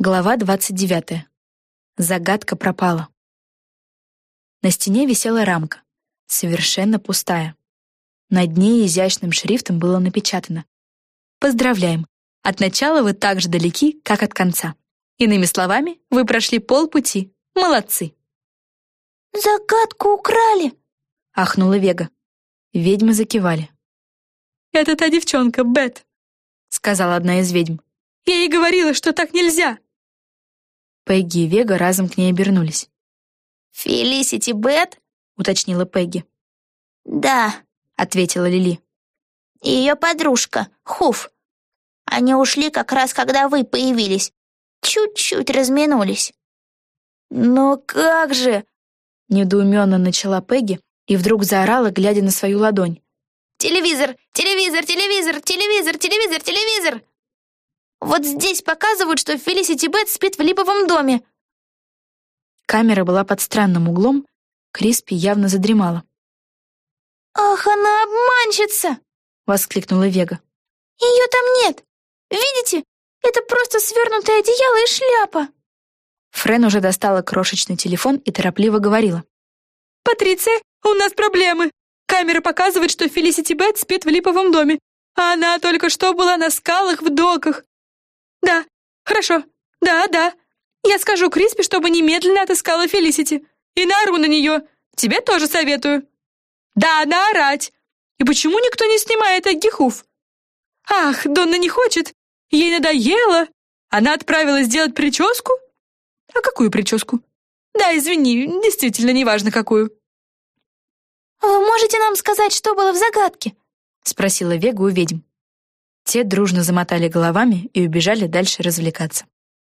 Глава 29. Загадка пропала. На стене висела рамка, совершенно пустая. Над ней изящным шрифтом было напечатано «Поздравляем! От начала вы так же далеки, как от конца. Иными словами, вы прошли полпути. Молодцы!» «Загадку украли!» — ахнула Вега. Ведьмы закивали. «Это та девчонка, Бет», — сказала одна из ведьм. «Я ей говорила, что так нельзя!» Пегги и Вега разом к ней обернулись. «Фелисити Бет?» — уточнила Пегги. «Да», — ответила Лили. «И ее подружка, Хуф. Они ушли как раз, когда вы появились. Чуть-чуть разминулись». «Но как же?» — недоуменно начала Пегги и вдруг заорала, глядя на свою ладонь. «Телевизор! Телевизор! Телевизор! Телевизор! Телевизор! Телевизор!» Вот здесь показывают, что Фелисити Бет спит в липовом доме». Камера была под странным углом, Криспи явно задремала. «Ах, она обманщица!» — воскликнула Вега. «Ее там нет! Видите? Это просто свернутое одеяло и шляпа!» Френ уже достала крошечный телефон и торопливо говорила. «Патриция, у нас проблемы. Камера показывает, что Фелисити Бет спит в липовом доме, а она только что была на скалах в доках. «Да, хорошо. Да, да. Я скажу Криспи, чтобы немедленно отыскала Фелисити. И наору на нее. Тебе тоже советую. Да, наорать. И почему никто не снимает Агихуф? Ах, Донна не хочет. Ей надоело. Она отправилась делать прическу? А какую прическу? Да, извини, действительно, неважно какую. «Вы можете нам сказать, что было в загадке?» — спросила Вега у ведьм. Те дружно замотали головами и убежали дальше развлекаться.